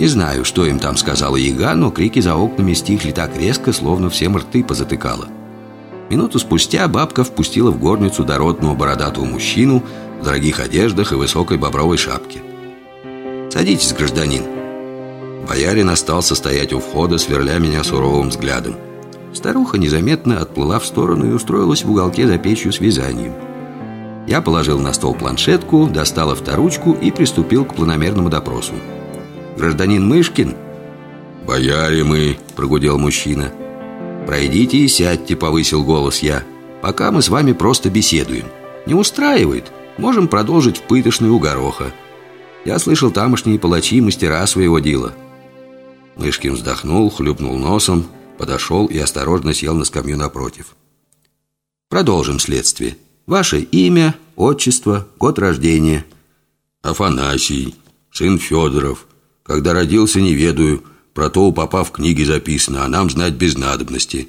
Не знаю, что им там сказала яга, но крики за окнами стихли так резко, словно всем рты позатыкало. Минуту спустя бабка впустила в горницу дородного бородатого мужчину в дорогих одеждах и высокой бобровой шапке. «Садитесь, гражданин». Боярин остался стоять у входа, сверля меня суровым взглядом. Старуха незаметно отплыла в сторону и устроилась в уголке за печью с вязанием. Я положил на стол планшетку, достал авторучку и приступил к планомерному допросу. «Гражданин Мышкин?» «Бояре мы», — прогудел мужчина. «Пройдите и сядьте», — повысил голос я. «Пока мы с вами просто беседуем. Не устраивает? Можем продолжить в пытошную у гороха. Я слышал, тамошние палачи мастера своего дела». Мышкин вздохнул, хлюпнул носом, подошел и осторожно сел на скамью напротив. «Продолжим следствие. Ваше имя, отчество, год рождения». «Афанасий, сын Федоров. Когда родился, не ведаю. Про то у папа в книге записано, а нам знать без надобности».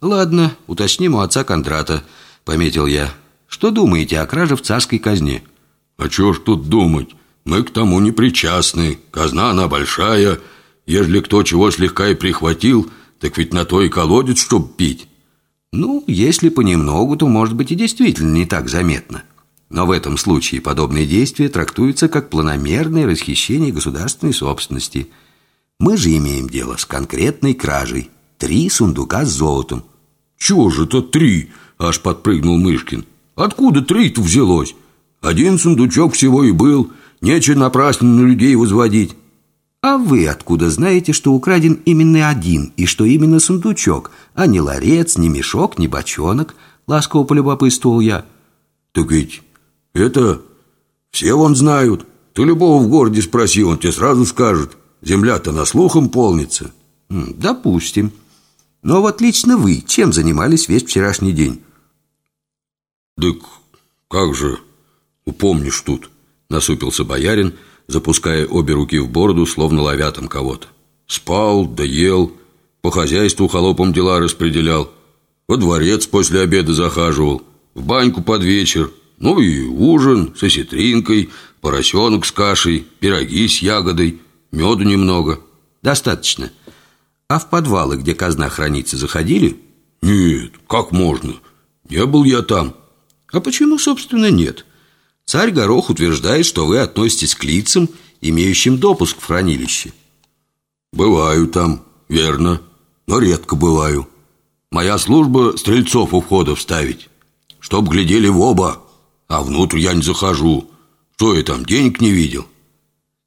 «Ладно, уточним у отца Кондрата», — пометил я. «Что думаете о краже в царской казне?» «А чего ж тут думать? Мы к тому не причастны. Казна она большая. Ежели кто чего слегка и прихватил, так ведь на то и колодец, чтоб пить». «Ну, если понемногу, то, может быть, и действительно не так заметно». Но в этом случае подобные действия трактуются как планомерное расхищение государственной собственности. Мы же имеем дело с конкретной кражей. Три сундука с золотом. «Чего же это три?» – аж подпрыгнул Мышкин. «Откуда три-то взялось? Один сундучок всего и был. Нечего напрасно на людей возводить». «А вы откуда знаете, что украден именно один, и что именно сундучок, а не ларец, не мешок, не бочонок?» – ласково полюбопытствовал я. «Так ведь это все вон знают. Ты любого в городе спроси, он тебе сразу скажет. Земля-то на слухом полнится. Допустим. Но вот лично вы чем занимались весь вчерашний день? Так как же упомнишь тут, насупился боярин, запуская обе руки в бороду, словно ловя там кого-то. Спал, доел, по хозяйству холопам дела распределял, во дворец после обеда захаживал, в баньку под вечер, ну и ужин с осетринкой, поросенок с кашей, пироги с ягодой, меду немного. Достаточно. А в подвалы, где казна хранится, заходили? Нет, как можно? Не был я там. А почему, собственно, нет? Царь Горох утверждает, что вы относитесь к лицам, имеющим допуск в хранилище. Бываю там, верно, но редко бываю. Моя служба стрельцов у входа вставить, чтоб глядели в оба. А внутрь я не захожу. Что я там, денег не видел?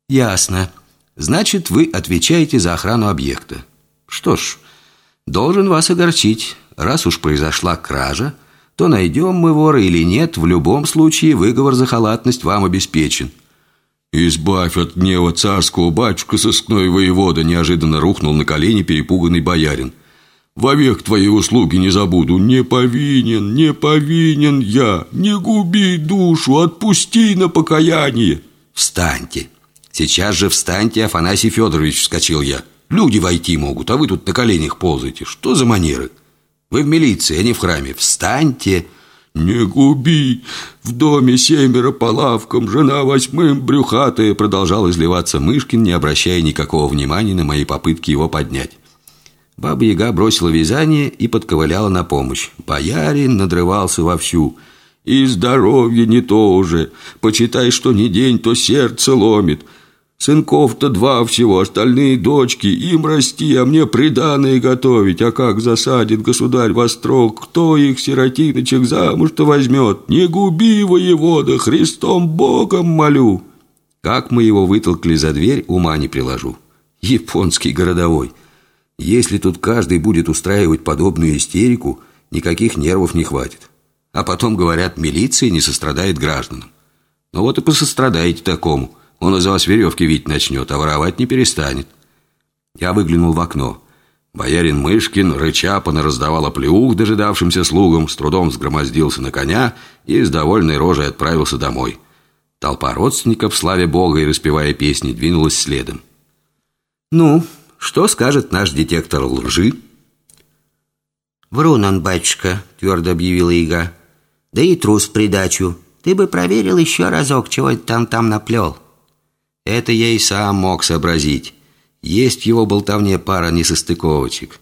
Ясно. Значит, вы отвечаете за охрану объекта. Что ж, должен вас огорчить. Раз уж произошла кража, то найдем мы вора или нет, в любом случае выговор за халатность вам обеспечен. «Избавь от гнева царского, батюшка сыскной воевода!» Неожиданно рухнул на колени перепуганный боярин – Вовек твои услуги не забуду. Не повинен, не повинен я. Не губи душу, отпусти на покаяние. Встаньте. Сейчас же встаньте, Афанасий Федорович, вскочил я. Люди войти могут, а вы тут на коленях ползаете. Что за манеры? Вы в милиции, а не в храме. Встаньте. «Не губи! В доме семеро по лавкам, жена восьмым брюхатая!» Продолжал изливаться Мышкин, не обращая никакого внимания на мои попытки его поднять. Баба-яга бросила вязание и подковыляла на помощь. Боярин надрывался вовсю. «И здоровье не то уже. Почитай, что не день, то сердце ломит. Сынков-то два всего, остальные дочки. Им расти, а мне приданое готовить. А как засадит государь во строк, кто их, сиротиночек, замуж-то возьмет? Не губи воевода, Христом Богом молю!» Как мы его вытолкли за дверь, ума не приложу. Японский городовой – если тут каждый будет устраивать подобную истерику, никаких нервов не хватит. А потом, говорят, милиция не сострадает гражданам. Ну вот и посострадаете такому. Он из вас веревки видеть начнет, а воровать не перестанет. Я выглянул в окно. Боярин Мышкин, рыча, раздавал оплеух дожидавшимся слугам, с трудом сгромоздился на коня и с довольной рожей отправился домой. Толпа родственников, славя Бога и распевая песни, двинулась следом. «Ну, что скажет наш детектор лжи? «Врун он, батюшка», — твердо объявила Ига. «Да и трус придачу. Ты бы проверил еще разок, чего там там наплел». Это я и сам мог сообразить. Есть в его болтовне пара несостыковочек.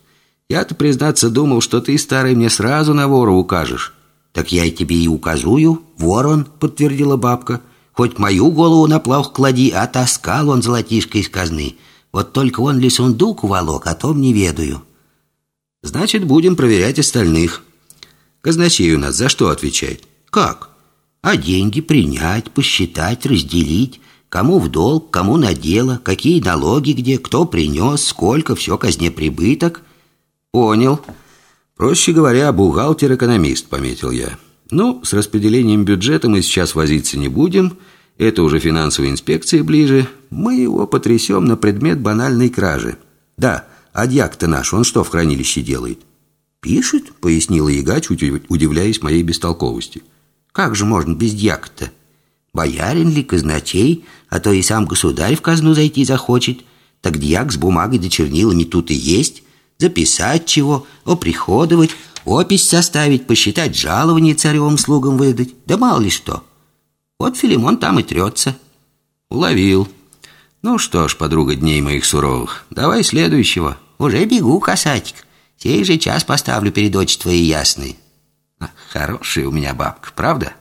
Я-то, признаться, думал, что ты, старый, мне сразу на вора укажешь. Так я и тебе и указую, ворон, подтвердила бабка. Хоть мою голову на плавх клади, а таскал он золотишко из казны. Вот только он ли сундук уволок, о том не ведаю. Значит, будем проверять остальных. Казначей у нас за что отвечает? Как? А деньги принять, посчитать, разделить. Кому в долг, кому на дело, какие налоги где, кто принес, сколько, все казне прибыток. Понял. Проще говоря, бухгалтер-экономист, пометил я. Ну, с распределением бюджета мы сейчас возиться не будем. Это уже финансовой инспекции ближе. Мы его потрясем на предмет банальной кражи. Да, а дьяк-то наш, он что в хранилище делает? Пишет, пояснила Яга, чуть удивляясь моей бестолковости. Как же можно без дьяка-то? Боярин ли, казначей, а то и сам государь в казну зайти захочет. Так дьяк с бумагой да чернилами тут и есть. Записать чего, оприходовать, опись составить, посчитать жалование царевым слугам выдать. Да мало ли что. Вот Филимон там и трется. Уловил. Ну что ж, подруга дней моих суровых, давай следующего. Уже бегу, касатик. Сей же час поставлю перед очи твоей ясной. Хорошая у меня бабка, правда?